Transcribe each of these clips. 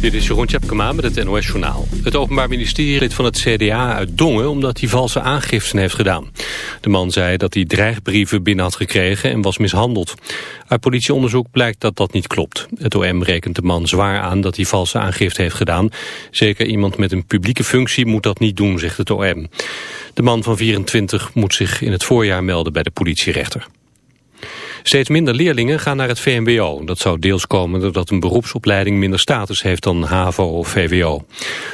Dit is Jeroen Tjepkema met het NOS Journaal. Het Openbaar Ministerie lid van het CDA uit Dongen omdat hij valse aangiften heeft gedaan. De man zei dat hij dreigbrieven binnen had gekregen en was mishandeld. Uit politieonderzoek blijkt dat dat niet klopt. Het OM rekent de man zwaar aan dat hij valse aangifte heeft gedaan. Zeker iemand met een publieke functie moet dat niet doen, zegt het OM. De man van 24 moet zich in het voorjaar melden bij de politierechter. Steeds minder leerlingen gaan naar het VMBO. Dat zou deels komen doordat een beroepsopleiding minder status heeft dan HAVO of VWO.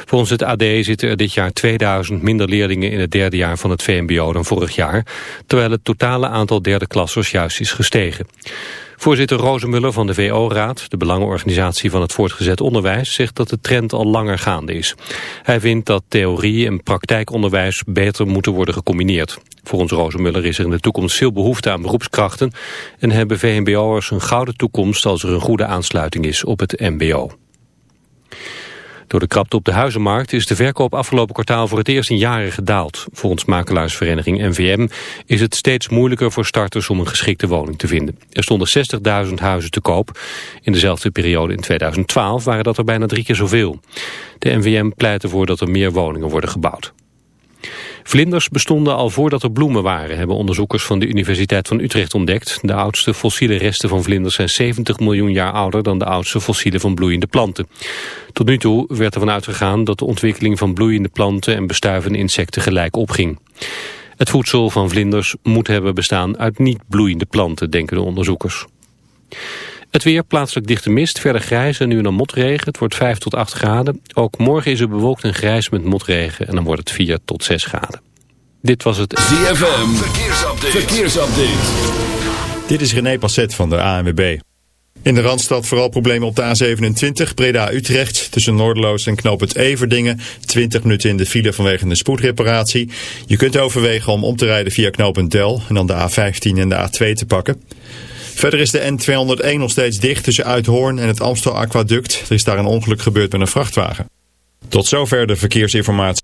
Volgens het AD zitten er dit jaar 2000 minder leerlingen in het derde jaar van het VMBO dan vorig jaar, terwijl het totale aantal derde klassers juist is gestegen. Voorzitter Rozemuller van de VO-raad, de belangenorganisatie van het voortgezet onderwijs, zegt dat de trend al langer gaande is. Hij vindt dat theorie en praktijkonderwijs beter moeten worden gecombineerd. Volgens Rozenmuller is er in de toekomst veel behoefte aan beroepskrachten en hebben VMBO'ers een gouden toekomst als er een goede aansluiting is op het mbo. Door de krapte op de huizenmarkt is de verkoop afgelopen kwartaal voor het eerst in jaren gedaald. Volgens makelaarsvereniging NVM is het steeds moeilijker voor starters om een geschikte woning te vinden. Er stonden 60.000 huizen te koop. In dezelfde periode in 2012 waren dat er bijna drie keer zoveel. De NVM pleit ervoor dat er meer woningen worden gebouwd. Vlinders bestonden al voordat er bloemen waren, hebben onderzoekers van de Universiteit van Utrecht ontdekt. De oudste fossiele resten van vlinders zijn 70 miljoen jaar ouder dan de oudste fossielen van bloeiende planten. Tot nu toe werd ervan uitgegaan dat de ontwikkeling van bloeiende planten en bestuivende insecten gelijk opging. Het voedsel van vlinders moet hebben bestaan uit niet bloeiende planten, denken de onderzoekers. Het weer, plaatselijk dichte mist, verder grijs en nu een motregen. Het wordt 5 tot 8 graden. Ook morgen is het bewolkt en grijs met motregen en dan wordt het 4 tot 6 graden. Dit was het ZFM Verkeersupdate. Verkeersupdate. Dit is René Passet van de ANWB. In de Randstad vooral problemen op de A27, Breda-Utrecht, tussen Noordeloos en Knoop het Everdingen. 20 minuten in de file vanwege een spoedreparatie. Je kunt overwegen om om te rijden via knooppunt Del en dan de A15 en de A2 te pakken. Verder is de N201 nog steeds dicht tussen Uithoorn en het Amstel Aquaduct. Er is daar een ongeluk gebeurd met een vrachtwagen. Tot zover de verkeersinformatie.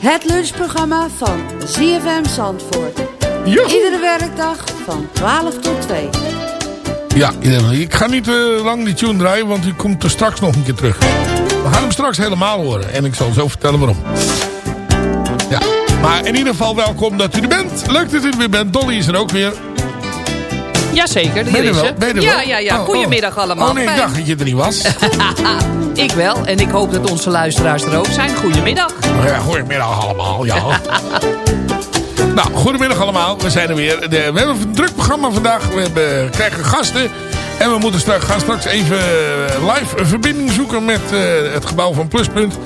Het lunchprogramma van ZFM Zandvoort. Iedere werkdag van 12 tot 2. Ja, ik ga niet eh, lang die tune draaien, want u komt er straks nog een keer terug. We gaan hem straks helemaal horen en ik zal zo vertellen waarom. Ja, maar in ieder geval welkom dat u er bent. Leuk dat u er weer bent. Dolly is er ook weer. Jazeker, hier Ben is ze. Ben ja, ja, ja. Oh, Goedemiddag oh. allemaal. Oh nee, ik Fijn. dacht dat je er niet was. Ik wel. En ik hoop dat onze luisteraars er ook zijn. Goedemiddag. Oh ja, goedemiddag allemaal, ja. nou, goedemiddag allemaal. We zijn er weer. De- we hebben een druk programma vandaag. We hebben, krijgen gasten. En we moeten straks, gaan straks even eh, live een verbinding zoeken met eh, het gebouw van Pluspunt.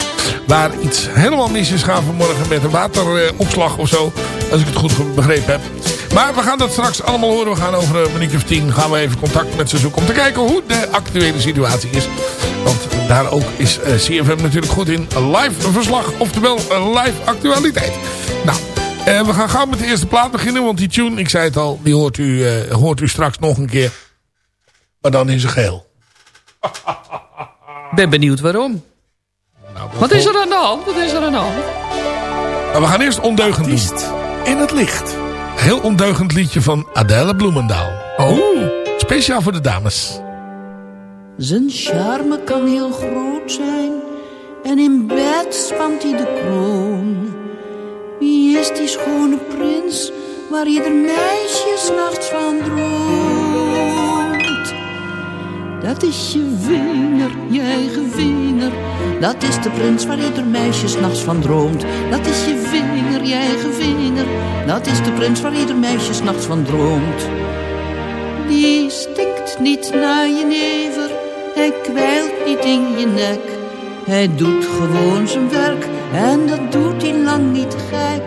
Waar iets helemaal mis is gaan vanmorgen met een wateropslag of zo. Als ik het goed begrepen heb. Maar we gaan dat straks allemaal horen. We gaan over een minuutje of tien gaan we even contact met ze zoeken. Om te kijken hoe de actuele situatie is. Want daar ook is eh, CFM natuurlijk goed in. Live verslag, oftewel eh, live actualiteit. Nou, eh, we gaan gauw met de eerste plaat beginnen. Want die tune, ik zei het al, die hoort u, hoort u straks nog een keer. Maar dan in zijn geheel. Ben benieuwd waarom. Nou, Wat is er aan de hand? Wat is er aan de hand? Maar we gaan eerst ondeugend doen. In het licht. Heel ondeugend liedje van Adele Bloemendaal. Oh. Speciaal voor de dames. Zijn charme kan heel groot zijn en in bed spant hij de kroon. Wie is die schone prins waar ieder meisje s'nachts van droomt? Dat is je vinger, je eigen. Dat is de prins waar ieder meisje s'nachts van droomt. Dat is je vinger, je eigen. Dat is de prins waar ieder meisje s'nachts van droomt. Die stinkt niet naar je never, hij kwijlt niet in je nek. Hij doet gewoon zijn werk en dat doet hij lang niet gek.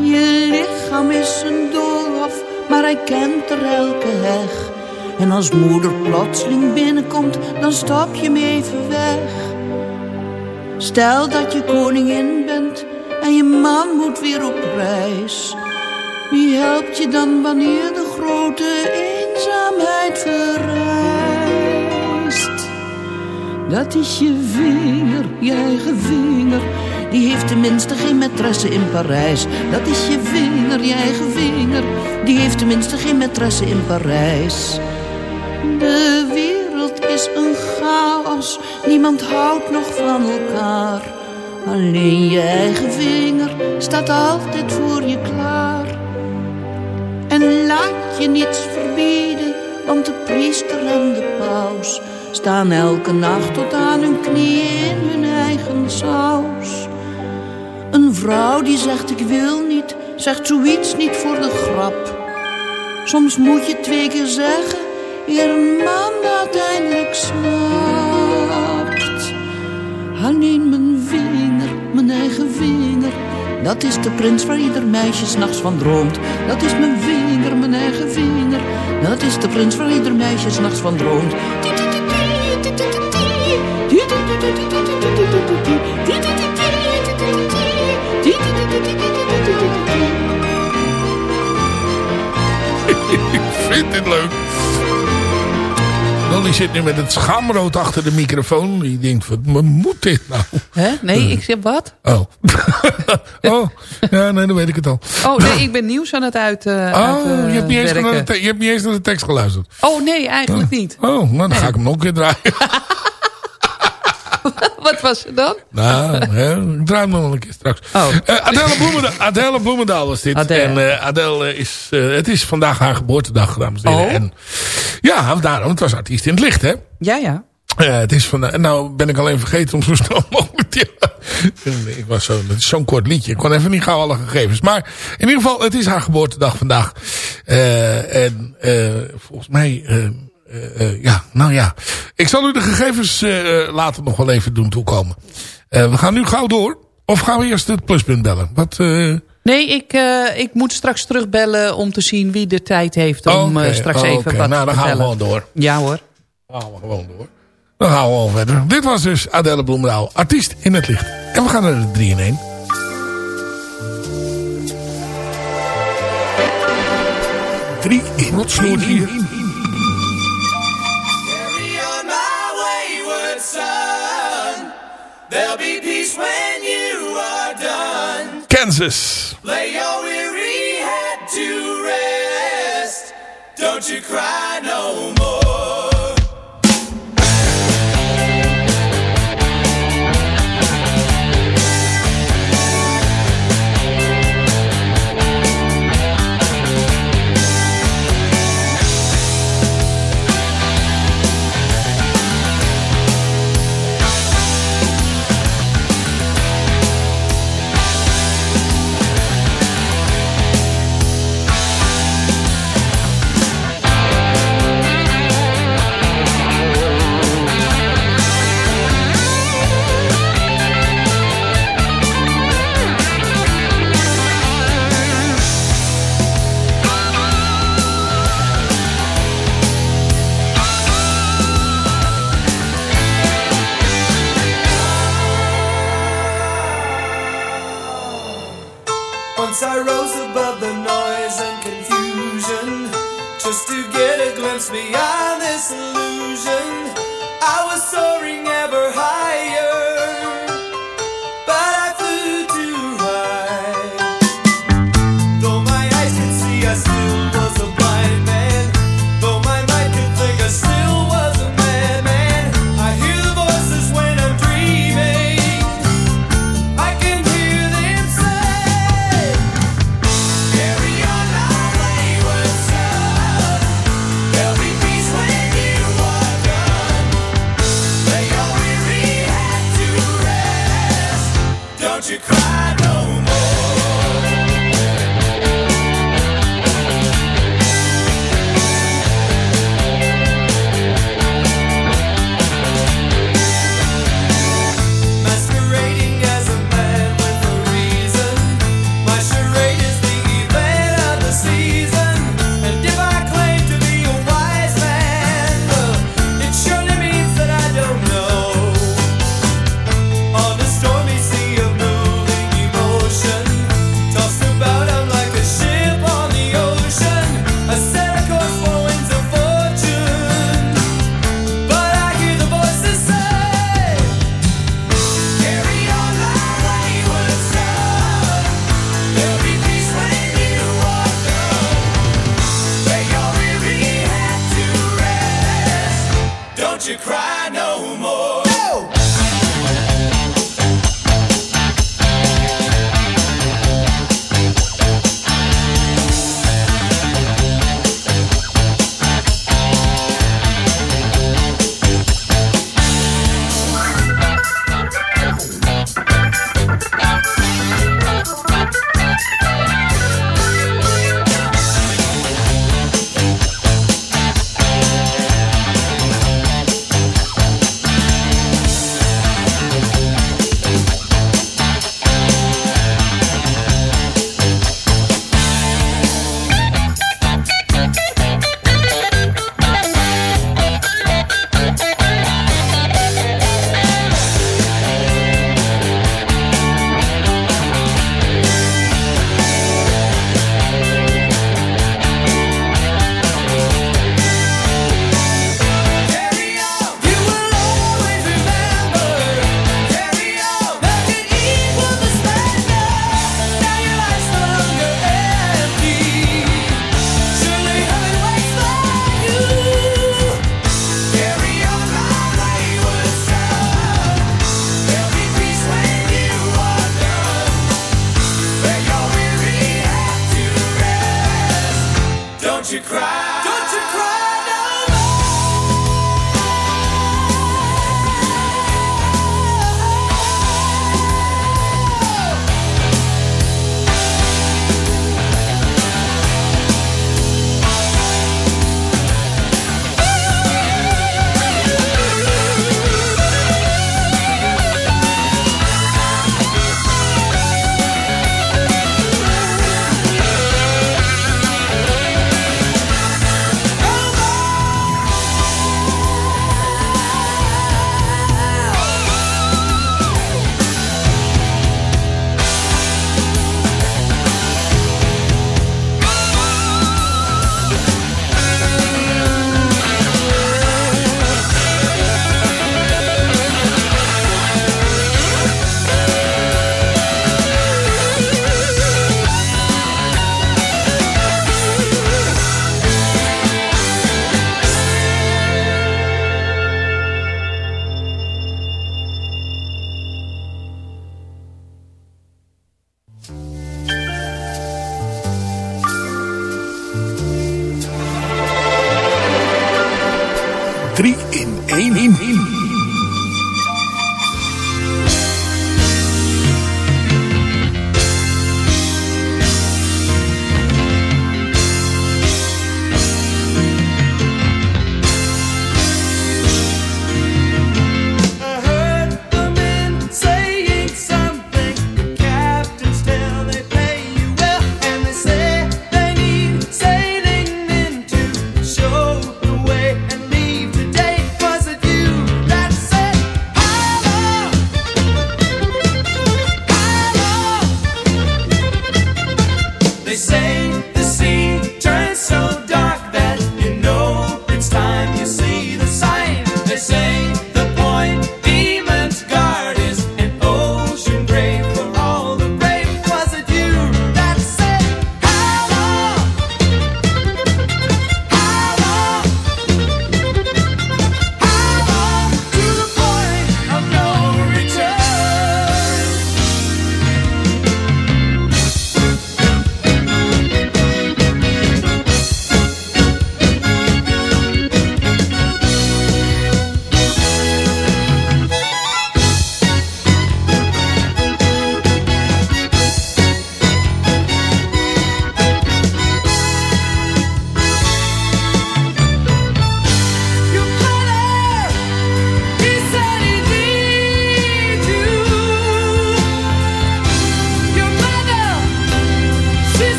Je lichaam is een doolhof, maar hij kent er elke heg. En als moeder plotseling binnenkomt, dan stap je hem even weg. Stel dat je koningin bent en je man moet weer op reis. Wie helpt je dan wanneer de grote eenzaamheid verrijst? Dat is je vinger, je eigen vinger. Die heeft tenminste geen maîtresse in Parijs. Dat is je vinger, je eigen vinger. Die heeft tenminste geen maîtresse in Parijs. De wereld is een chaos. Niemand houdt nog van elkaar. Alleen je eigen vinger staat altijd voor je klaar. En laat je niets verbieden, want de priester en de paus staan elke nacht tot aan hun knieën in hun eigen saus. Een vrouw die zegt ik wil niet, zegt zoiets niet voor de grap. Soms moet je twee keer zeggen, eer een man dat eindelijk snapt. Alleen mijn vinger, mijn eigen vinger. Dat is de prins waar ieder meisje s'nachts van droomt. Dat is mijn vinger, mijn eigen vinger. Dat is de prins waar ieder meisje s'nachts van droomt. Ik vind dit leuk. Dolly zit nu met het schaamrood achter de microfoon. Die denkt, wat moet dit nou? Hè? Nee, ik zeg wat? Oh. oh. Ja, nee, dan weet ik het al. Oh, nee, ik ben nieuws aan het uit, eh Oh, je, hebt niet eens naar de je hebt niet eens naar de tekst geluisterd. Oh, nee, eigenlijk niet. Oh, nou, dan ga ik hem nog een keer draaien. Wat was het dan? nou, hè, ik draai nog wel een keer straks. Oh. Eh, Adele, Bloemendaal, Adele Bloemendaal dit. Adele. En Adele is, eh, het is vandaag haar geboortedag, dames en heren. Oh. En, ja, daarom, het was artiest in het licht, hè. Ja, ja. Het is van, nou ben ik alleen vergeten om zo snel mogelijk. Ja. Ik was zo, het is zo'n kort liedje. Ik kon even niet gauw alle gegevens. Maar in ieder geval, het is haar geboortedag vandaag. Eh, en eh, volgens mij, eh, eh, ja, nou ja. Ik zal u de gegevens eh, later nog wel even doen toekomen. Eh, we gaan nu gauw door. Of gaan we eerst het pluspunt bellen? Wat, eh, Nee, ik, eh, ik moet straks terugbellen om te zien wie de tijd heeft om eh, straks even wat Nou, te dan gaan we vertellen. gewoon door. Ja hoor. Dan gaan we gewoon door. Dan gaan we gewoon verder. Dit was dus Adele Bloemendaal, artiest in het licht. En we gaan naar de 3 in 1. 3 in Rotsloot hier. There'll be peace when you are done. Kansas. Lay your weary head to rest. Don't you cry no more. Once I rose above the noise and confusion just to get a glimpse beyond this illusion. I was soaring.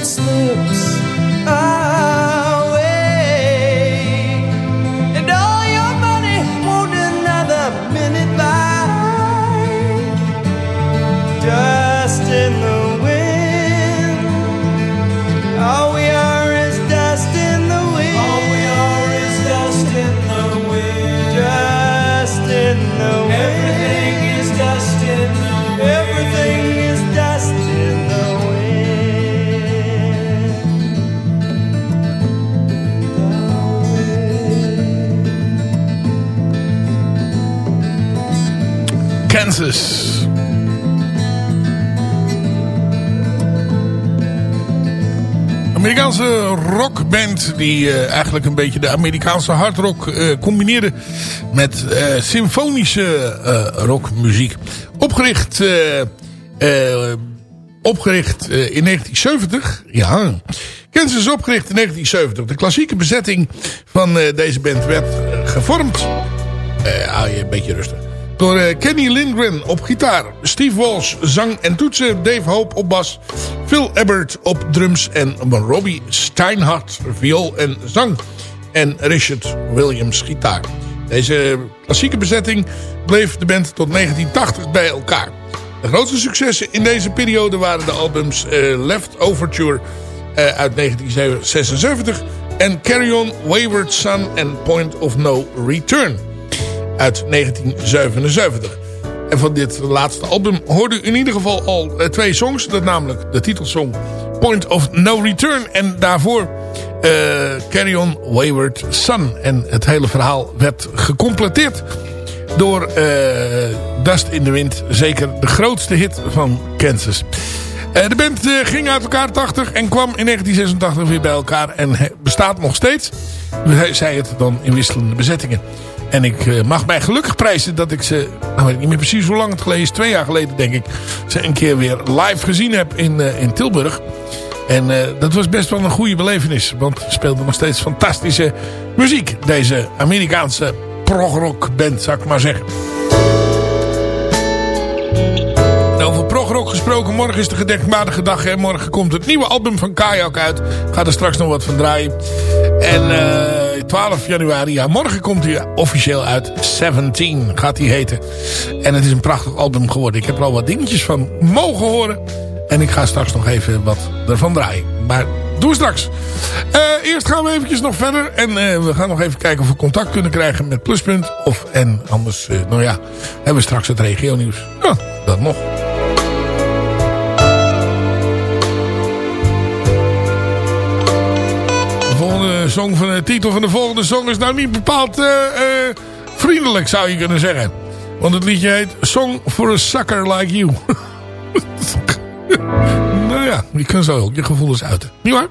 It slips die eh, eigenlijk een beetje de Amerikaanse hardrock eh combineerde met eh, symfonische rockmuziek. Opgericht, opgericht in 1970. Ja, Kansas is opgericht in 1970. De klassieke bezetting van deze band werd gevormd. Hou je een beetje rustig. Door Kenny Lindgren op gitaar. Steve Walsh zang en toetsen. Dave Hope op bas. Phil Ebbert op drums. En Robbie Steinhardt viool en zang. En Richard Williams gitaar. Deze klassieke bezetting bleef de band tot 1980 bij elkaar. De grootste successen in deze periode waren de albums eh, Left Overture eh, uit 1976... en Carry On, Wayward Son en Point of No Return uit 1977. En van dit laatste album hoorde u in ieder geval al eh, twee songs. Dat namelijk de titelsong Point of No Return. En daarvoor eh, Carry On Wayward Son. En het hele verhaal werd gecompleteerd door eh, Dust in the Wind. Zeker de grootste hit van Kansas. De band ging uit elkaar 80 en kwam in 1986 weer bij elkaar. En bestaat nog steeds. Zei het dan in wisselende bezettingen. En ik eh, mag mij gelukkig prijzen dat ik ze, nou weet ik niet meer precies hoe lang het geleden is, twee jaar geleden denk ik, ze een keer weer live gezien heb in, eh, in Tilburg. En eh, dat was best wel een goede belevenis, want ze speelden nog steeds fantastische muziek. Deze Amerikaanse progrock band, zou ik maar zeggen. Gesproken. morgen is de gedenkwaardige dag. En morgen komt het nieuwe album van Kajak uit. Ga er straks nog wat van draaien. En uh, 12 januari, ja, morgen komt hij officieel uit. 17 gaat hij heten. En het is een prachtig album geworden. Ik heb er al wat dingetjes van mogen horen. En ik ga straks nog even wat ervan draaien. Maar doe straks. Uh, eerst gaan we eventjes nog verder. En uh, we gaan nog even kijken of we contact kunnen krijgen met Pluspunt. Of, en anders, nou ja, hebben we straks het regio nieuws. Ja, dat nog. De volgende song van de titel van de volgende song is nou niet bepaald vriendelijk, zou je kunnen zeggen. Want het liedje heet Song for a Sucker Like You. nou ja, je kan zo ook je gevoelens uiten. Niet waar?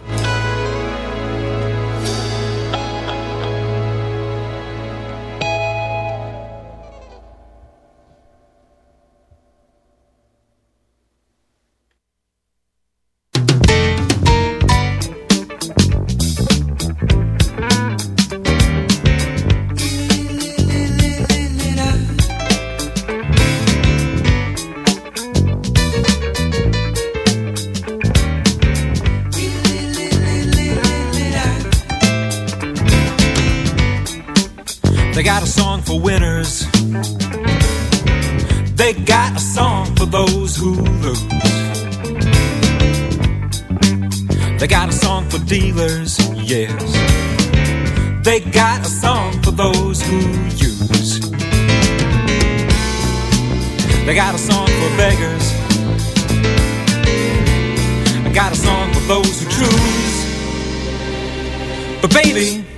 They got a song for winners. They got a song for those who lose. They got a song for dealers, yes. They got a song for those who use. They got a song for beggars. I got a song for those who choose. But baby,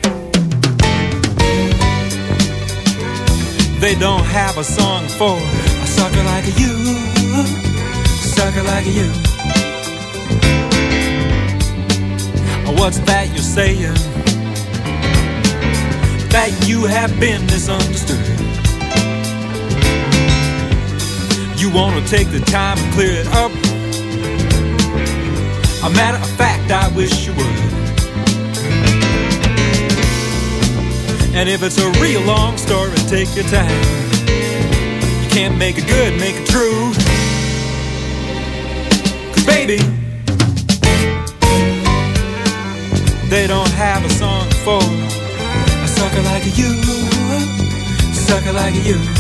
they don't have a song for a sucker like you, sucker like you. What's that you're saying? That you have been misunderstood. You wanna take the time and clear it up. A matter of fact, I wish you would. And if it's a real long story, take your time. You can't make it good, make it true. Cause baby, they don't have a song for a sucker like you, sucker like you.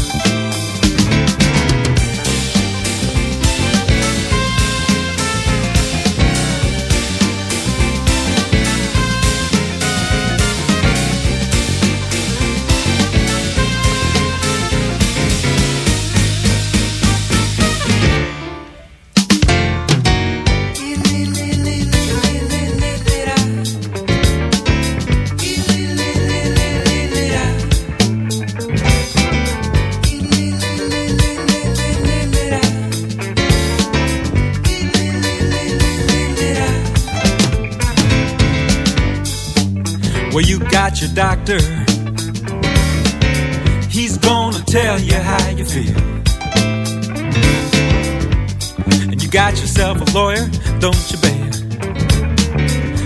Got your doctor. He's gonna tell you how you feel. And you got yourself a lawyer, don't you, babe?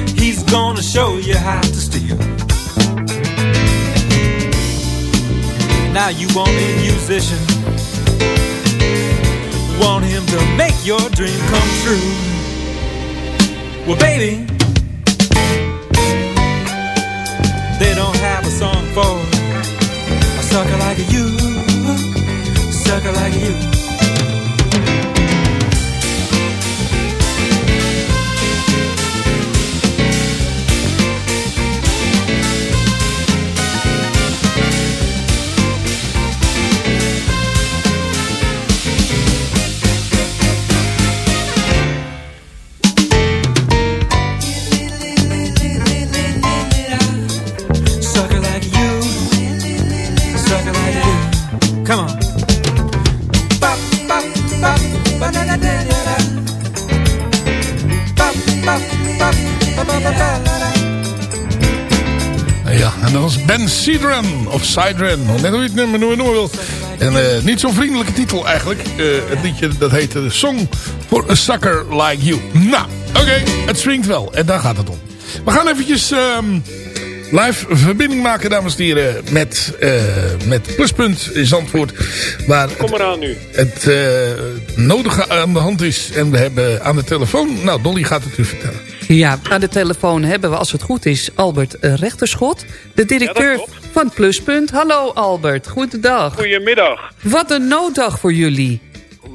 He's gonna show you how to steal. Now you want a musician. Want him to make your dream come true. Well, baby. Sucker like you. Of Sidran, net hoe je het nummer noemen wil. En eh, niet zo'n vriendelijke titel eigenlijk. Eh, het liedje dat heette Song for a Sucker Like You. Nou, oké, het swingt wel. En daar gaat het om. We gaan eventjes... ehm, live verbinding maken, dames en heren, met, eh, met Pluspunt in Zandvoort. Waar Kom eraan nu. het nodige aan de hand is. En we hebben aan de telefoon, nou Dolly gaat het u vertellen. Ja, aan de telefoon hebben we, als het goed is, Albert Rechterschot. De directeur van Pluspunt. Hallo Albert, goedendag. Goedemiddag. Wat een nooddag voor jullie.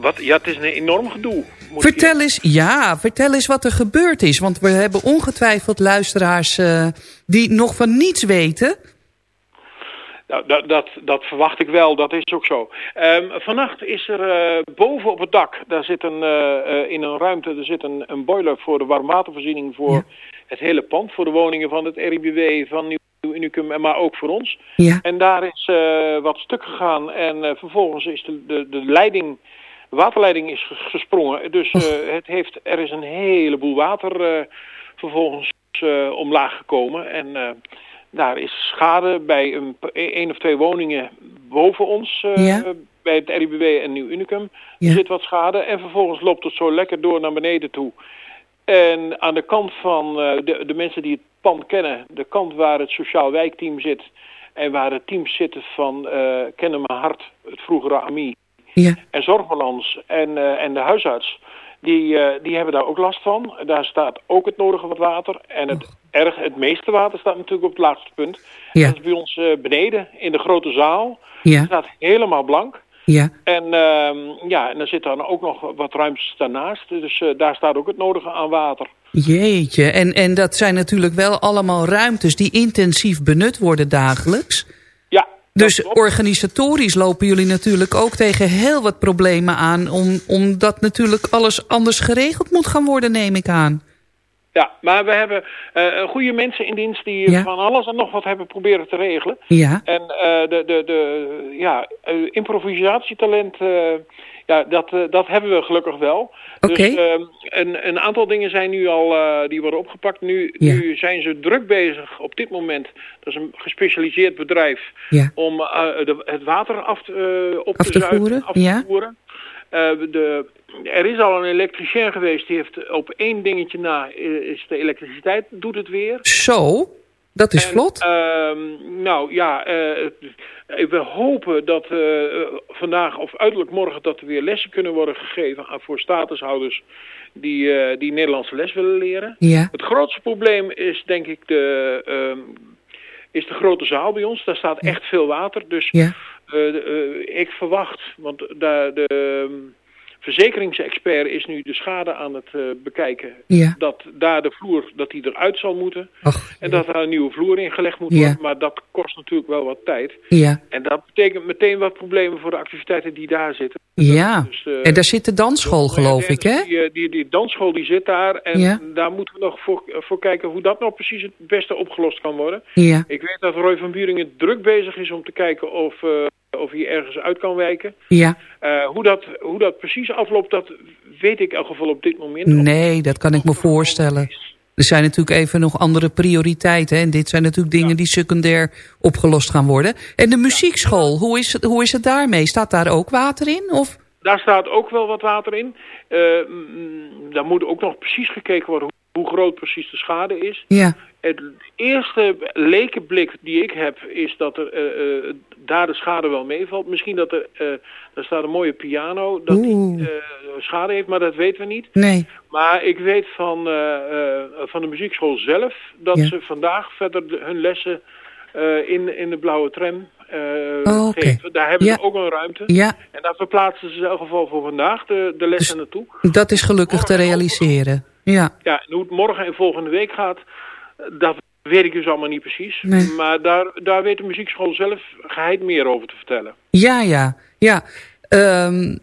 Wat, ja, het is een enorm gedoe. moet Vertel eens, ja, vertel eens wat er gebeurd is. Want we hebben ongetwijfeld luisteraars eh, die nog van niets weten. Nou, dat, dat, dat verwacht ik wel, dat is ook zo. Ehm, vannacht is er eh, boven op het dak, daar zit een, eh, eh, in een ruimte, er zit een, een boiler voor de warmwatervoorziening voor het hele pand. Voor de woningen van het RIBW, van Nieuw Unicum, maar ook voor ons. Ja. En daar is wat stuk gegaan en vervolgens is de, de, de leiding, de waterleiding is ges- gesprongen. Dus het heeft, er is een heleboel water vervolgens omlaag gekomen. En daar is schade bij een, één of twee woningen boven ons, eh, Ja. bij het RIBW en Nieuw Unicum. Ja. Er zit wat schade en vervolgens loopt het zo lekker door naar beneden toe. En aan de kant van eh, de, de mensen die het pand kennen, de kant waar het sociaal wijkteam zit en waar de teams zitten van eh Kennen Mijn Hart, het vroegere AMI, Ja. en Zorgbalans en, en de huisarts, die, eh, die hebben daar ook last van. Daar staat ook het nodige wat water. En het, erg, het meeste water staat natuurlijk op het laagste punt. Ja. Dat is bij ons eh, beneden in de grote zaal. Ja. Het staat helemaal blank. Ja. En, ehm, ja, en er zit dan ook nog wat ruimtes daarnaast. Dus eh, daar staat ook het nodige aan water. Jeetje, en, en dat zijn natuurlijk wel allemaal ruimtes die intensief benut worden dagelijks. Dus organisatorisch lopen jullie natuurlijk ook tegen heel wat problemen aan... Om, omdat natuurlijk alles anders geregeld moet gaan worden, neem ik aan. Ja, maar we hebben eh, goede mensen in dienst die Ja. van alles en nog wat hebben proberen te regelen. Ja. En eh, de, de, de ja, improvisatietalent, ja, dat, eh, dat hebben we gelukkig wel. Oké. Dus ehm, een, een aantal dingen zijn nu al, eh, die worden opgepakt. Nu, Ja. nu zijn ze druk bezig op dit moment. Dat is een gespecialiseerd bedrijf Ja. om eh, de, het water af, te- op Af te zuigen, voeren, af te ja. voeren. De, er is al een elektricien geweest, die heeft op één dingetje na, is de elektriciteit, doet het weer. Zo, dat is En, vlot. ehm, nou ja, eh, we hopen dat eh, vandaag of uiterlijk morgen dat er weer lessen kunnen worden gegeven aan, voor statushouders die, eh, die Nederlandse les willen leren. Ja. Het grootste probleem is denk ik de, ehm, is de grote zaal bij ons. Daar staat echt veel water. Dus Ja. ik verwacht, want de, de ehm, verzekeringsexpert is nu de schade aan het eh, bekijken. Ja. Dat daar de vloer, dat die eruit zal moeten. Ach, En dat er een nieuwe vloer ingelegd moet Ja. worden. Maar dat kost natuurlijk wel wat tijd. ja. En dat betekent meteen wat problemen voor de activiteiten die daar zitten. Ja. Dus, En daar zit de dansschool, geloof ik, hè? Die, eh, die, die dansschool die zit daar. En daar moeten we nog voor, voor kijken hoe dat nou precies het beste opgelost kan worden. Ja. Ik weet dat Roy van Buringen druk bezig is om te kijken of, of hij ergens uit kan wijken. Ja. Eh, hoe, dat, hoe dat precies afloopt, dat weet ik in elk geval op dit moment. Nee, dat kan ik me voorstellen. Er zijn natuurlijk even nog andere prioriteiten. hè, En dit zijn natuurlijk dingen die secundair opgelost gaan worden. En de muziekschool, hoe is het, hoe is het daarmee? Staat daar ook water in? Of? Daar staat ook wel wat water in. Eh, daar moet ook nog precies gekeken worden hoe, groot precies de schade is. Ja. Het eerste lekenblik die ik heb is dat er eh, eh, daar de schade wel meevalt. Misschien dat er, eh daar staat een mooie piano, dat die Oeh. schade heeft, maar dat weten we niet. Nee. Maar ik weet van, van de muziekschool zelf dat Ja. ze vandaag verder de- hun lessen in, in de blauwe tram Oh, oké. geven. Daar hebben Ja. ze ook een ruimte. Ja. En daar verplaatsen ze in elk geval voor vandaag de, de lessen naartoe. Dat is gelukkig te realiseren. Ja. Ja, en hoe het morgen en volgende week gaat, dat weet ik dus allemaal niet precies. Nee. Maar daar, daar weet de muziekschool zelf geheid meer over te vertellen. Ja, ja, ja. Ehm,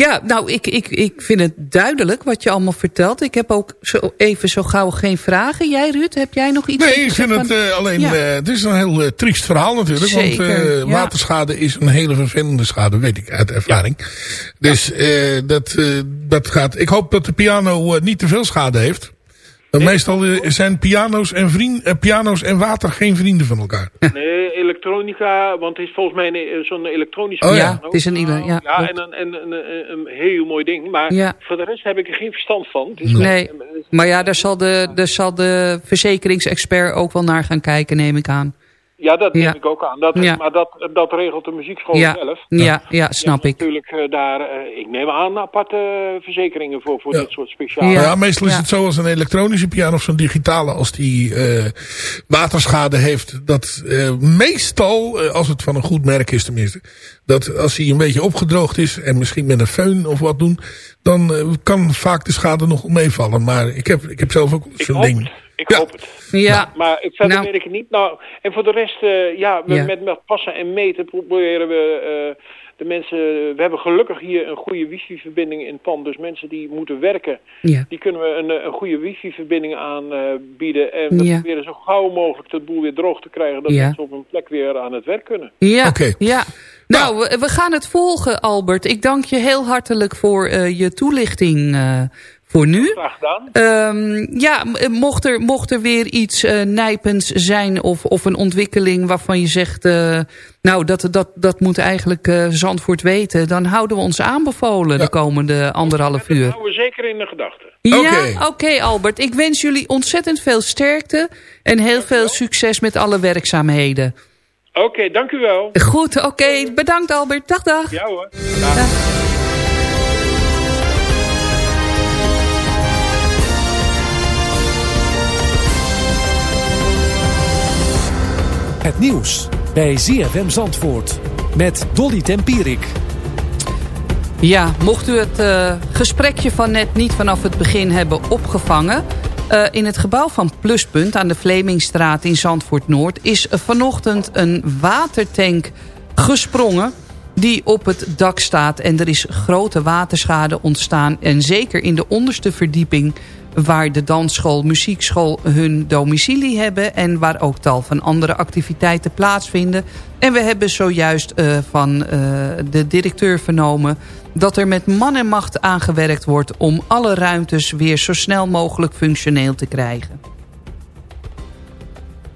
ja, nou, ik, ik, ik vind het duidelijk wat je allemaal vertelt. Ik heb ook zo even zo gauw geen vragen. Jij, Ruud, heb jij nog iets? Nee, ik vind het van- eh, alleen... Ja. eh, het is een heel eh, triest verhaal natuurlijk. want Zeker, ja. waterschade is een hele vervelende schade, weet ik uit ervaring. Dus eh, dat, dat gaat... Ik hoop dat de piano niet te veel schade heeft. Uh, meestal uh, zijn piano's en, vriend, uh, piano's en water geen vrienden van elkaar. Nee, elektronica, want het is volgens mij zo'n elektronische oh, ja, het is een... Ja, ja, ja en, een, en een, een, een, heel mooi ding. Maar ja. voor de rest heb ik er geen verstand van. Dus nee, maar ja, daar zal, de, daar zal de verzekeringsexpert ook wel naar gaan kijken, neem ik aan. Ja, dat neem Ja. ik ook aan. Dat, Ja. Maar dat, dat regelt de muziekschool Ja, zelf. ja, ja, snap ik. natuurlijk eh, daar, eh, ik neem aan, aparte verzekeringen voor, voor Ja. dit soort speciale. Ja, meestal is Ja. het zo als een elektronische piano of zo'n digitale, als die eh, waterschade heeft, dat eh, meestal, als het van een goed merk is tenminste, dat als hij een beetje opgedroogd is en misschien met een föhn of wat doen, dan kan vaak de schade nog meevallen. Maar ik heb, ik heb zelf ook zo'n hoop ding. Het. Ik Ja. hoop het. Ja, Maar ik verder Nou. weet ik het niet. Nou, en voor de rest, eh, ja, we, Ja. Met, met passen en meten proberen we eh, de mensen... We hebben gelukkig hier een goede wifi-verbinding in het pand. Dus mensen die moeten werken, ja. die kunnen we een, eh, een goede wifi-verbinding aanbieden. en we Ja. proberen zo gauw mogelijk de boel weer droog te krijgen... dat Ja. mensen op hun plek weer aan het werk kunnen. Ja, Oké. ja. Nou, we, we gaan het volgen, Albert. Ik dank je heel hartelijk voor eh, je toelichting eh, voor nu. Graag gedaan. Ehm, ja, m- mocht er, mocht er weer iets eh, nijpends zijn of, of een ontwikkeling waarvan je zegt... eh, nou, dat, dat, dat moet eigenlijk eh, Zandvoort weten... dan houden we ons aanbevolen de komende anderhalf Dat uur. houden we zeker in de gedachten. Ja, oké Albert. Ik wens jullie ontzettend veel sterkte... en heel veel succes met alle werkzaamheden. Oké, dank u wel. Goed, oké. Bedankt Albert. Dag, dag. Ja hoor. Het nieuws bij ZFM Zandvoort met Dolly Tempierik. Ja, mocht u het eh, gesprekje van net niet vanaf het begin hebben opgevangen... eh, in het gebouw van Pluspunt aan de Vlemingstraat in Zandvoort-Noord... is vanochtend een watertank gesprongen die op het dak staat. En er is grote waterschade ontstaan. En zeker in de onderste verdieping waar de dansschool, muziekschool hun domicilie hebben... en waar ook tal van andere activiteiten plaatsvinden. En we hebben zojuist eh, van eh, de directeur vernomen... dat er met man en macht aangewerkt wordt... om alle ruimtes weer zo snel mogelijk functioneel te krijgen.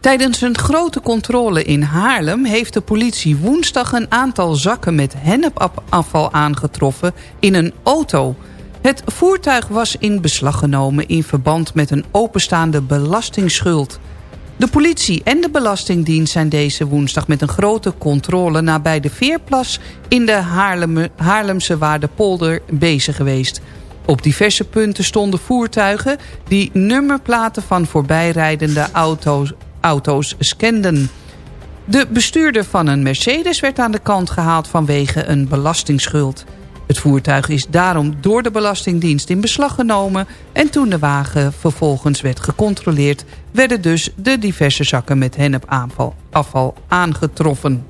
Tijdens een grote controle in Haarlem heeft de politie woensdag een aantal zakken met hennepafval aangetroffen in een auto. Het voertuig was in beslag genomen in verband met een openstaande belastingsschuld. De politie en de Belastingdienst zijn deze woensdag met een grote controle nabij de Veerplas in de Haarlem, Haarlemse Waardepolder bezig geweest. Op diverse punten stonden voertuigen die nummerplaten van voorbijrijdende auto's, auto's scanden. De bestuurder van een Mercedes werd aan de kant gehaald vanwege een belastingsschuld. Het voertuig is daarom door de Belastingdienst in beslag genomen... en toen de wagen vervolgens werd gecontroleerd... werden dus de diverse zakken met hennepafval afval aangetroffen.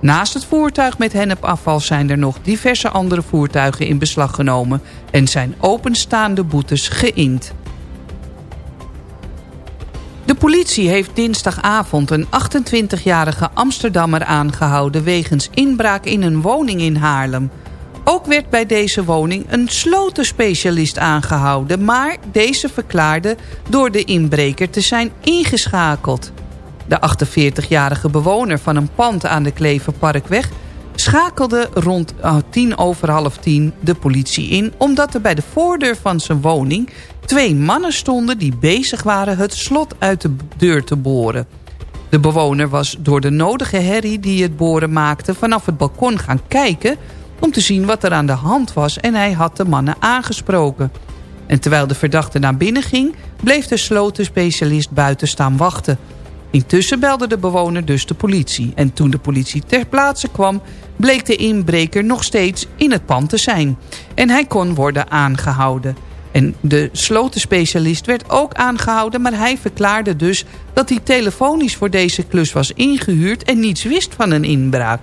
Naast het voertuig met hennepafval zijn er nog diverse andere voertuigen in beslag genomen... en zijn openstaande boetes geïnd. De politie heeft dinsdagavond een 28-jarige Amsterdammer aangehouden... wegens inbraak in een woning in Haarlem. Ook werd bij deze woning een slotenspecialist aangehouden... maar deze verklaarde door de inbreker te zijn ingeschakeld. De 48-jarige bewoner van een pand aan de Kleverparkweg... schakelde rond uh, tien over half tien de politie in... omdat er bij de voordeur van zijn woning twee mannen stonden... die bezig waren het slot uit de deur te boren. De bewoner was door de nodige herrie die het boren maakte... vanaf het balkon gaan kijken om te zien wat er aan de hand was... en hij had de mannen aangesproken. En terwijl de verdachte naar binnen ging... bleef de slotenspecialist buiten staan wachten... Intussen belde de bewoner dus de politie. En toen de politie ter plaatse kwam... bleek de inbreker nog steeds in het pand te zijn. En hij kon worden aangehouden. En de slotenspecialist werd ook aangehouden... maar hij verklaarde dus dat hij telefonisch voor deze klus was ingehuurd... en niets wist van een inbraak.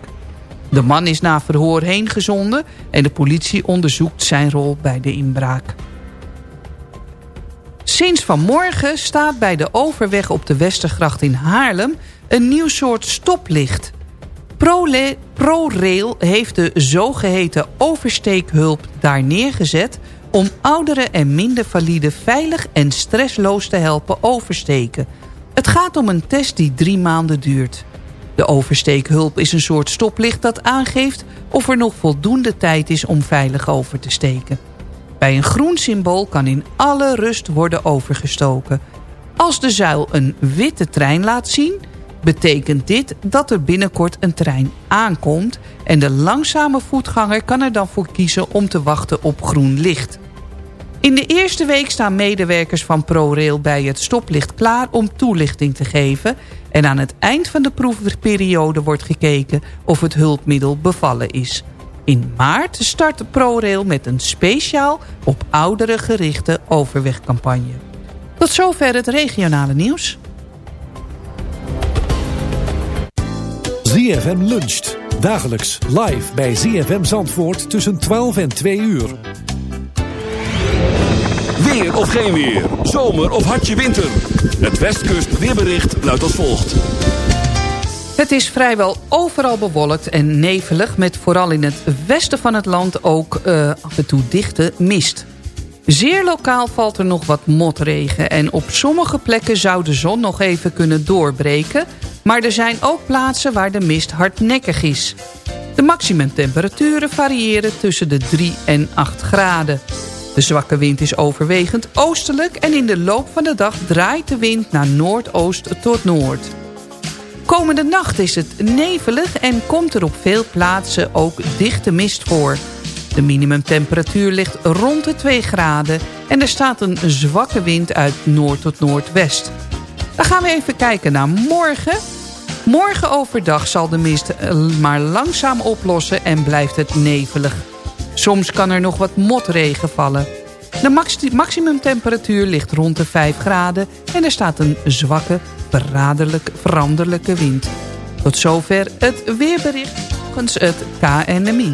De man is na verhoor heen gezonden... en de politie onderzoekt zijn rol bij de inbraak. Sinds vanmorgen staat bij de overweg op de Westergracht in Haarlem... een nieuw soort stoplicht. ProRail heeft de zogeheten oversteekhulp daar neergezet... om ouderen en minder valide veilig en stressloos te helpen oversteken. Het gaat om een test die drie maanden duurt. De oversteekhulp is een soort stoplicht dat aangeeft of er nog voldoende tijd is om veilig over te steken. Bij een groen symbool kan in alle rust worden overgestoken. Als de zuil een witte trein laat zien... betekent dit dat er binnenkort een trein aankomt... en de langzame voetganger kan er dan voor kiezen om te wachten op groen licht. In de eerste week staan medewerkers van ProRail bij het stoplicht klaar om toelichting te geven... en aan het eind van de proefperiode wordt gekeken of het hulpmiddel bevallen is... In maart start ProRail met een speciaal op ouderen gerichte overwegcampagne. Tot zover het regionale nieuws. ZFM luncht. Dagelijks live bij ZFM Zandvoort tussen 12 en 2 uur. Weer of geen weer. Zomer of hartje winter. Het Westkust weerbericht luidt als volgt. Het is vrijwel overal bewolkt en nevelig... met vooral in het westen van het land ook uh, af en toe dichte mist. Zeer lokaal valt er nog wat motregen... en op sommige plekken zou de zon nog even kunnen doorbreken... maar er zijn ook plaatsen waar de mist hardnekkig is. De maximumtemperaturen variëren tussen de 3 en 8 graden. De zwakke wind is overwegend oostelijk... en in de loop van de dag draait de wind naar noordoost tot noord. Komende nacht is het nevelig en komt er op veel plaatsen ook dichte mist voor. De minimumtemperatuur ligt rond de 2 graden en er staat een zwakke wind uit noord tot noordwest. Dan gaan we even kijken naar morgen. Morgen overdag zal de mist eh, maar langzaam oplossen en blijft het nevelig. Soms kan er nog wat motregen vallen. De maximumtemperatuur ligt rond de 5 graden en er staat een zwakke veranderlijke wind. Tot zover het weerbericht volgens het KNMI.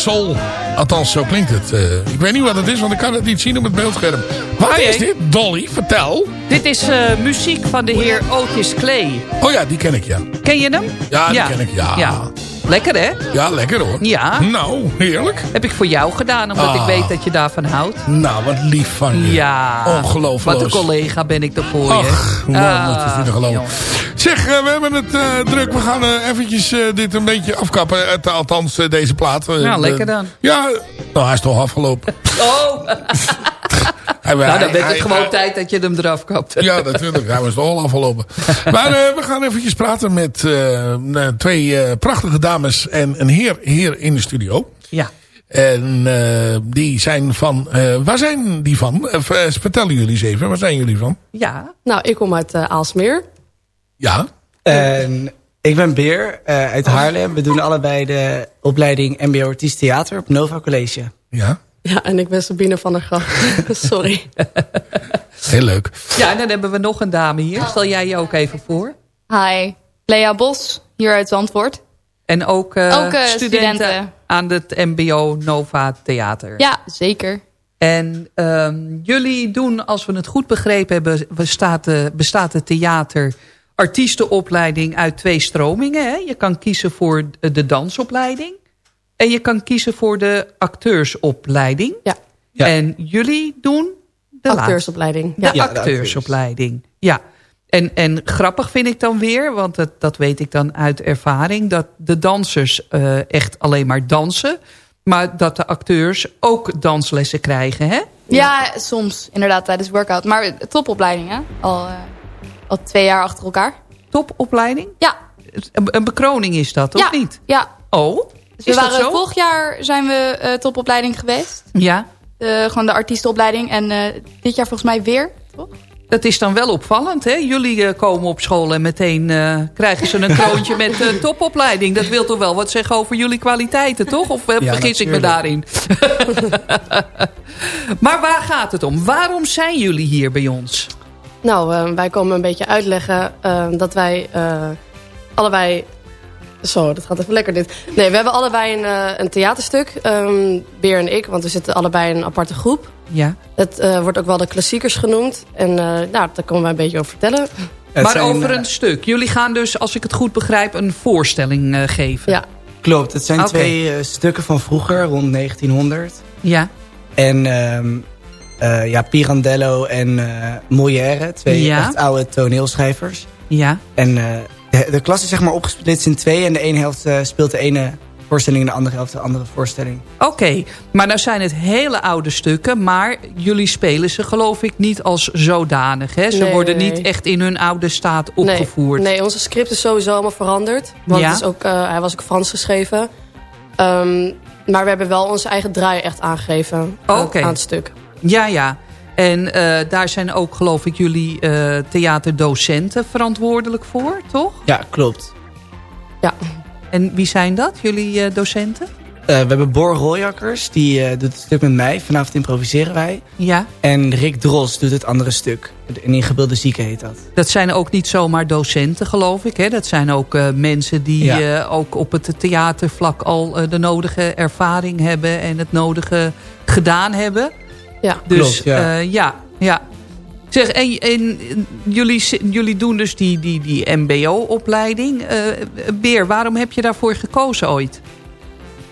Soul Althans, zo klinkt het. Eh, ik weet niet wat het is, want ik kan het niet zien op het beeldscherm. Wat is dit? Dolly, vertel. Dit is eh, muziek van de heer Otis Clay. Oh ja, die ken ik, ja. Ken je hem? Ja, die ken ik, ja. Lekker hè? Ja, lekker hoor. Ja. Nou, heerlijk. Heb ik voor jou gedaan, omdat ik Ah. weet dat je daarvan houdt. Nou, wat lief van je. Ja. Ongelooflijk. Wat een collega ben ik ervoor je. Ach, man, Ah, dat is niet te geloven. Zeg, eh, we hebben het eh, druk. We gaan eh, eventjes eh, dit een beetje afkappen. Het- althans, deze plaat. Nou, lekker dan. Ja, nou, hij is toch afgelopen. Oh! Hij- nou, hij- dan werd hij- het gewoon hij- tijd dat je hem eraf kapt. Ja, natuurlijk. Hij was toch al afgelopen. Maar eh, we gaan eventjes praten met twee prachtige dames en een heer hier in de studio. Ja. En eh, die zijn van... eh, waar zijn die van? Vertellen jullie eens even. Waar zijn jullie van? Ja. Nou, ik kom uit eh, Aalsmeer. Ja. En ik ben Beer eh, uit Haarlem. We doen allebei de opleiding MBO Artiest Theater op Nova College. Ja. Ja, en ik ben Sabine van der Gracht. Sorry. Heel leuk. Ja, en dan hebben we nog een dame hier. Stel jij je ook even voor. Hi, Lea Bos, hier uit Zandvoort. En ook, eh, Ook, eh, studenten, studenten. aan het MBO Nova Theater. Ja, zeker. En ehm, jullie doen, als we het goed begrepen hebben... bestaat de, bestaat de theater artiestenopleiding uit twee stromingen. Hè? Je kan kiezen voor de dansopleiding. En je kan kiezen voor de acteursopleiding. Ja. En jullie doen de. Acteursopleiding. De Ja. De acteursopleiding. Ja. En, en grappig vind ik dan weer, want dat, dat weet ik dan uit ervaring... dat de dansers eh, echt alleen maar dansen... maar dat de acteurs ook danslessen krijgen, hè? Ja, soms inderdaad tijdens workout. Maar topopleiding, hè? Al, eh, al twee jaar achter elkaar. Topopleiding? Ja. Een, een bekroning is dat, of ja. niet? Ja. Oh, Dus we is dat waren, zo? vorig jaar zijn we eh, topopleiding geweest. Ja. Eh, gewoon de artiestenopleiding. En eh, dit jaar volgens mij weer, toch? Dat is dan wel opvallend, hè? Jullie eh, komen op school en meteen eh, krijgen ze een kroontje met eh, topopleiding. Dat wil toch wel wat zeggen over jullie kwaliteiten, toch? Of Ja, vergis ik me daarin? maar waar gaat het om? Waarom zijn jullie hier bij ons? Nou, eh, wij komen een beetje uitleggen eh, dat wij eh, allebei... Zo, dat gaat even lekker dit. Nee, we hebben allebei een, eh, een theaterstuk. ehm, Beer en ik, want we zitten allebei in een aparte groep. Ja. Het eh, wordt ook wel de klassiekers genoemd. En eh, nou, daar komen wij een beetje over vertellen. maar zijn, over een stuk. Jullie gaan dus, als ik het goed begrijp, een voorstelling eh, geven. Ja. Klopt, het zijn twee stukken van vroeger, rond 1900. Ja. En ehm, eh, ja, Pirandello en eh Molière, twee Ja. echt oude toneelschrijvers. Ja. En eh, de, de klas is zeg maar opgesplitst in twee. En de ene helft eh, speelt de ene voorstelling en de andere helft de andere voorstelling. Oké, maar nou zijn het hele oude stukken, maar jullie spelen ze geloof ik niet als zodanig. Hè? Ze Nee, worden nee. niet echt in hun oude staat opgevoerd. Nee, nee, onze script is sowieso allemaal veranderd. Want Ja? het is ook, eh, hij was ook Frans geschreven. Ehm, maar we hebben wel onze eigen draai echt aangegeven aan, aan het stuk. Ja, ja. En eh, daar zijn ook geloof ik jullie eh, theaterdocenten verantwoordelijk voor, toch? Ja, klopt. Ja. En wie zijn dat, jullie eh, docenten? We hebben Bor Rooijakkers, die doet het stuk met mij. Vanavond improviseren wij. Ja. En Rick Dros doet het andere stuk. Een ingebeelde zieke heet dat. Dat zijn ook niet zomaar docenten, geloof ik. Hè? Dat zijn ook mensen die Ja. ook op het theatervlak al de nodige ervaring hebben en het nodige gedaan hebben. Ja, Dus Klopt, ja. ja, ja, ja. Zeg, en, en jullie, jullie doen dus die, die, die mbo-opleiding. Eh, Beer, waarom heb je daarvoor gekozen ooit?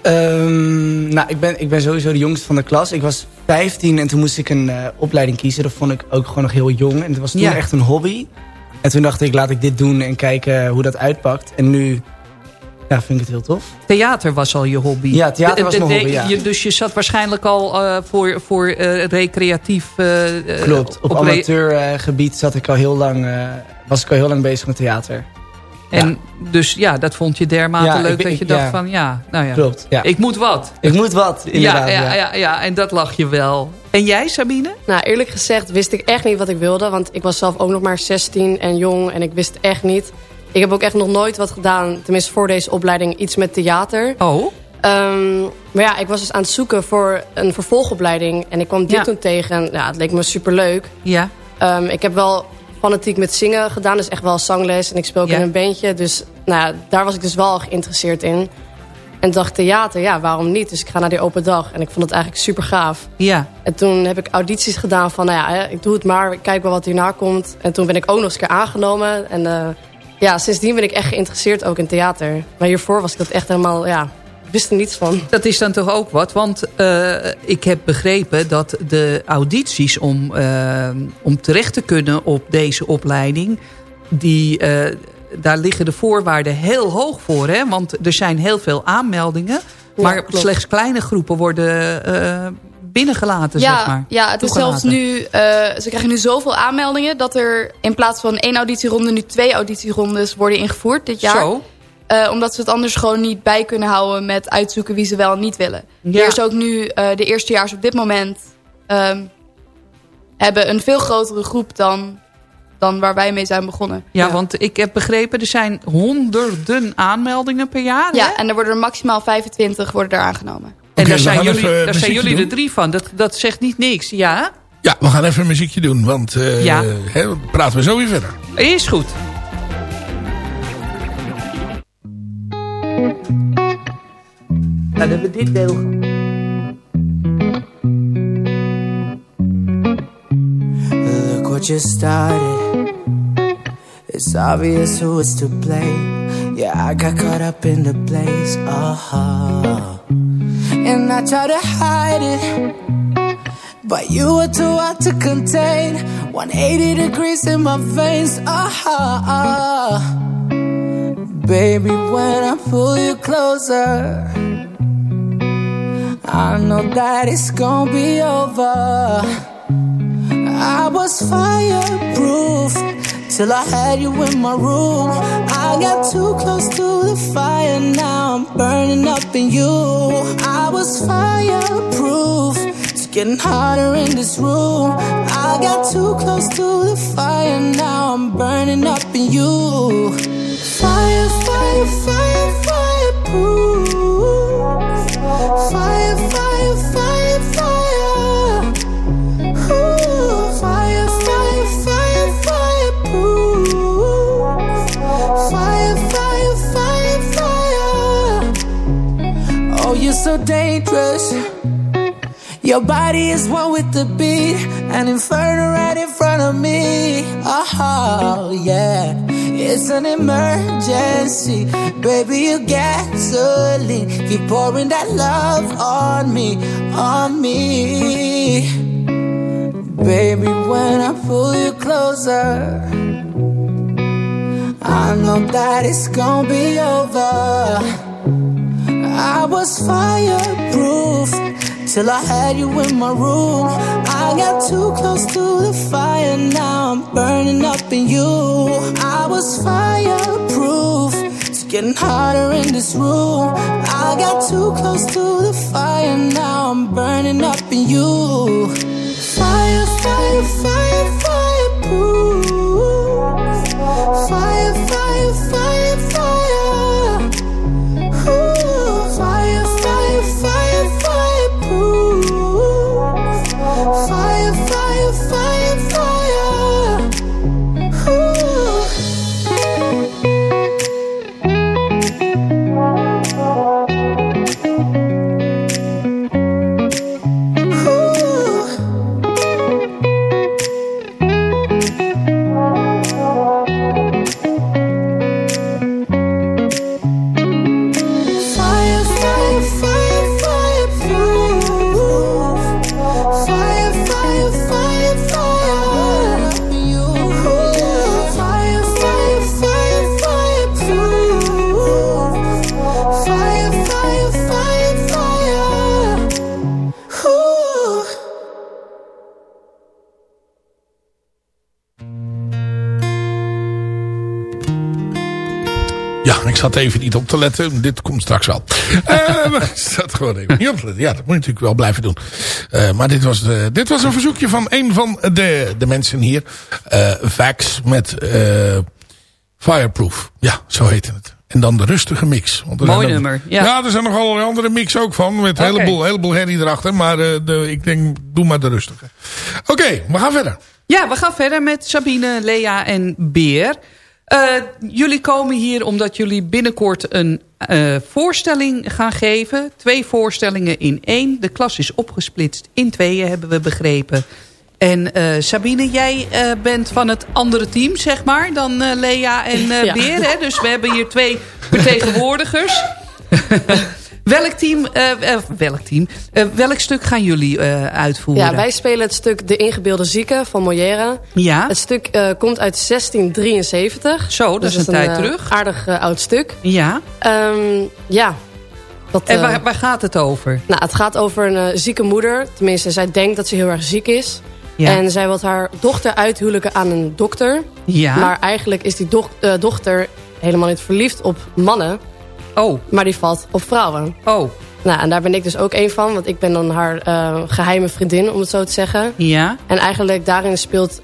Ehm, nou, ik ben, ik ben sowieso de jongste van de klas. Ik was 15 en toen moest ik een eh, opleiding kiezen. Dat vond ik ook gewoon nog heel jong. En het was toen Ja. echt een hobby. En toen dacht ik, laat ik dit doen en kijken hoe dat uitpakt. En nu ja, vind ik het heel tof. Theater was al je hobby. Ja, theater was de- mijn hobby, ja. je- dus je zat waarschijnlijk al eh, voor, voor eh, recreatief... eh, eh, Klopt. Op, re- amateurgebied zat ik al heel lang, eh, was ik al heel lang bezig met theater. En dus ja, dat vond je dermate Ja, leuk ik dat je ik- dacht ja. van ja, nou ja. Klopt, ja. Ik moet wat. Ik moet wat, inderdaad. ja, Ja, ja, ja, ja, en dat lag je wel. En jij, Sabine? Nou, eerlijk gezegd wist ik echt niet wat ik wilde. Want ik was zelf ook nog maar 16 en jong en ik wist echt niet. Ik heb ook echt nog nooit wat gedaan, tenminste voor deze opleiding, iets met theater. Oh. Ehm, maar ja, ik was dus aan het zoeken voor een vervolgopleiding. En ik kwam dit Ja. toen tegen. Ja, het leek me superleuk. Ja. Ehm, ik heb wel fanatiek met zingen gedaan. Dus echt wel zangles. En ik speel ook Ja. in een bandje. Dus nou ja, daar was ik dus wel geïnteresseerd in. En dacht theater, ja, waarom niet? Dus ik ga naar die open dag. En ik vond het eigenlijk super gaaf. Ja. En toen heb ik audities gedaan van, nou ja, ik doe het maar. Ik kijk wel wat hierna komt. En toen ben ik ook nog eens een keer aangenomen. En uh, ja, sindsdien ben ik echt geïnteresseerd ook in theater. Maar hiervoor was ik dat echt helemaal, ja, wist er niets van. Dat is dan toch ook wat, want uh, ik heb begrepen dat de audities om, uh, om terecht te kunnen op deze opleiding... die daar liggen de voorwaarden heel hoog voor. Hè? Want er zijn heel veel aanmeldingen. Maar slechts kleine groepen worden binnengelaten, ja, zeg maar. Ja, het is zelfs nu... Uh, ze krijgen nu zoveel aanmeldingen... dat er in plaats van één auditieronde... nu twee auditierondes worden ingevoerd dit jaar. Zo. Uh, omdat ze het anders gewoon niet bij kunnen houden... met uitzoeken wie ze wel en niet willen. Ja. Er is ook nu de eerstejaars op dit moment... Um, hebben een veel grotere groep dan dan waar wij mee zijn begonnen. Ja, ja, want ik heb begrepen, er zijn honderden aanmeldingen per jaar. Ja, hè? en er worden er maximaal 25 worden er aangenomen. En okay, daar zijn jullie, daar zijn jullie er drie van. Dat, dat zegt niet niks, ja? Ja, we gaan even een muziekje doen, want uh, ja. hè, praten we zo weer verder. Is goed. Dan hebben we dit deel what you started. It's obvious who is to blame. Yeah, I got caught up in the blaze. Uh-huh. And I try to hide it. But you were too hot to contain. 180 degrees in my veins. Uh-huh. Baby, when I pull you closer, I know that it's gonna be over. I was fireproof till I had you in my room. I got too close to the fire, now I'm burning up in you. I was fireproof, it's getting hotter in this room. I got too close to the fire, now I'm burning up in you. Fire, fire, fire, fireproof. Fire, so dangerous. Your body is one with the beat, an inferno right in front of me. Oh, yeah, it's an emergency. Baby, you gasoline. Keep pouring that love on me, on me. Baby, when I pull you closer, I know that it's gonna be over. I was fireproof till I had you in my room. I got too close to the fire, now I'm burning up in you. I was fireproof, it's getting hotter in this room. I got too close to the fire, now I'm burning up in you. Fire, fire, fire, fireproof. Fire, zat even niet op te letten. Dit komt straks wel. uh, ik zat gewoon even niet op te letten. Ja, dat moet je natuurlijk wel blijven doen. Uh, maar dit was, de, dit was een verzoekje van een van de, de mensen hier. Uh, Vax met Fireproof. Ja, zo heette het. En dan de rustige mix. Want Mooi nummer, ja. ja, er zijn nog allerlei andere mix ook van. Met een heleboel herrie erachter. Maar de, ik denk, doe maar de rustige. Oké, we gaan verder. Ja, we gaan verder met Sabine, Lea en Beer. Eh, jullie komen hier omdat jullie binnenkort een eh, voorstelling gaan geven. Twee voorstellingen in één. De klas is opgesplitst in tweeën, hebben we begrepen. En uh, Sabine, jij bent van het andere team, zeg maar, dan Lea en ja. Beer. Hè? Dus we hebben hier twee vertegenwoordigers. welk team, welk, team welk stuk gaan jullie uitvoeren? Ja, wij spelen het stuk De Ingebeelde Zieke van Molière. Ja. Het stuk komt uit 1673. Zo, dat dus is een, een tijd terug. aardig oud stuk. Ja. Um, ja, dat, en waar, waar, gaat het over? Nou, het gaat over een uh, zieke moeder. Tenminste, zij denkt dat ze heel erg ziek is. Ja. En zij wil haar dochter uithuwelijken aan een dokter. Ja. Maar eigenlijk is die doch, uh, dochter helemaal niet verliefd op mannen. Oh. Maar die valt op vrouwen. Oh. Nou, en daar ben ik dus ook een van. Want ik ben dan haar uh, geheime vriendin, om het zo te zeggen. Ja. En eigenlijk daarin speelt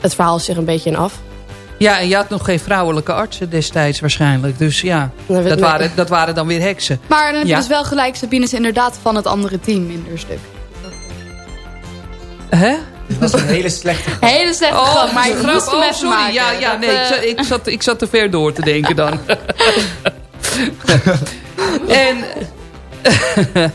het verhaal zich een beetje in af. Ja, en je had nog geen vrouwelijke artsen destijds waarschijnlijk. Dus ja, dat, dat waren, dat waren dan weer heksen. Maar dan heb je ja. dus wel gelijk, Sabine is inderdaad van het andere team in haar stuk. Hè? Dat was een hele slechte grap. Hele slechte oh, grap, maar ik moest oh, sorry. maken. Ja, ja nee, ik, zat, ik, zat, ik zat te ver door te denken dan. en...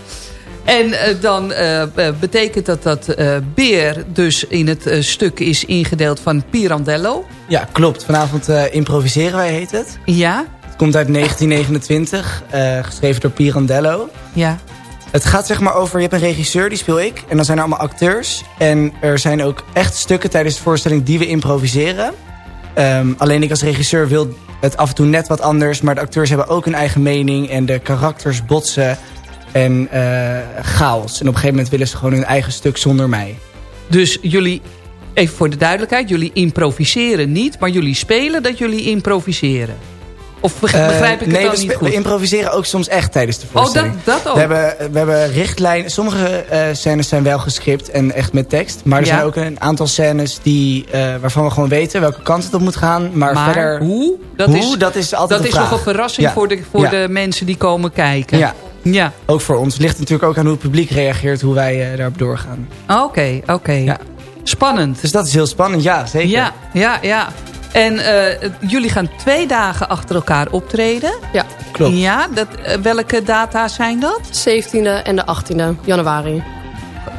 En uh, dan uh, betekent dat dat uh, Beer dus in het stuk is ingedeeld van Pirandello. Ja, klopt. Vanavond improviseren wij heet het. Ja. Het komt uit 1929, geschreven door Pirandello. Ja. Het gaat zeg maar over, je hebt een regisseur, die speel ik. En dan zijn er allemaal acteurs. En er zijn ook echt stukken tijdens de voorstelling die we improviseren. Um, alleen ik als regisseur wil het af en toe net wat anders. Maar de acteurs hebben ook hun eigen mening. En de karakters botsen en uh, chaos. En op een gegeven moment willen ze gewoon hun eigen stuk zonder mij. Dus jullie, even voor de duidelijkheid, jullie improviseren niet, maar jullie spelen dat jullie improviseren. Of begrijp ik uh, het dan niet we, goed? we improviseren ook soms echt tijdens de voorstelling. Oh, dat, dat ook? We hebben, we hebben richtlijnen. Sommige uh, scènes zijn wel gescript en echt met tekst. Maar er Ja. zijn ook een aantal scènes die, uh, waarvan we gewoon weten welke kant het op moet gaan. Maar, Maar verder, hoe? Dat hoe, is, dat is altijd dat is nog een verrassing Ja. voor, de, voor Ja. de mensen die komen kijken. Ja. Ja. Ook voor ons. Het ligt natuurlijk ook aan hoe het publiek reageert, hoe wij daarop doorgaan. Oké, oké. Ja. Spannend. Dus dat is heel spannend, ja, zeker. Ja, ja, ja. En uh, jullie gaan twee dagen achter elkaar optreden. Ja. Klopt. Ja, dat, uh, welke data zijn dat? 17e en de 18e januari.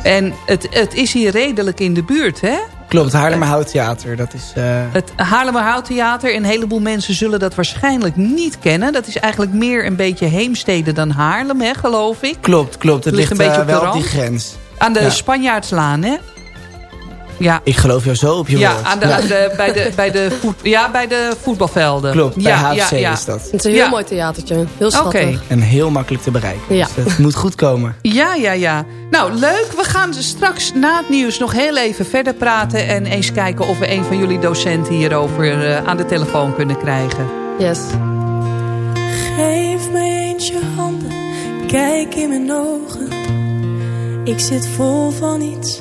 En het, het is hier redelijk in de buurt, hè? Klopt, het Haarlemmerhout Theater. Dat is, uh... Het Haarlemmerhout Theater. En een heleboel mensen zullen dat waarschijnlijk niet kennen. Dat is eigenlijk meer een beetje Heemstede dan Haarlem, hè, geloof ik. Klopt, klopt. Het ligt, ligt een beetje op de wel op die grens. Aan de Ja. Spanjaardslaan, hè? Ja. Ik geloof jou zo op je Ja, woord. aan de, aan de, bij, de, bij, de voet, ja, bij de voetbalvelden. Klopt, bij ja, HFC ja, ja. is dat. Het is een heel Ja. mooi theatertje. Heel schattig. Oké. En heel makkelijk te bereiken. Ja. Dus het moet goed komen. Ja, ja, ja. Nou, leuk. We gaan straks na het nieuws nog heel even verder praten... en eens kijken of we een van jullie docenten hierover eh, aan de telefoon kunnen krijgen. Yes. Geef mij eens je handen, kijk in mijn ogen. Ik zit vol van iets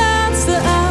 laatste adem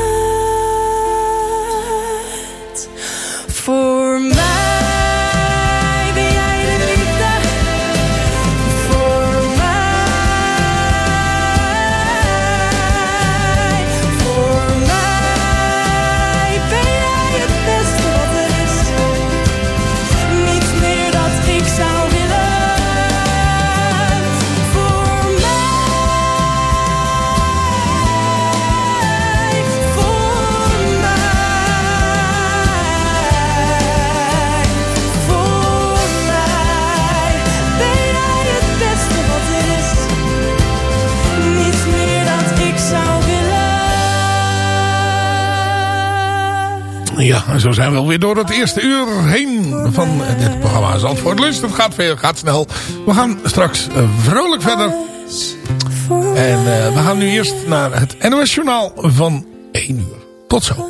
Ja, zo zijn we alweer door het eerste uur heen van dit programma Zandvoort Lust. Het gaat, veel, gaat snel. We gaan straks eh, vrolijk verder. En eh, we gaan nu eerst naar het NOS Journaal van 1 uur. Tot zo.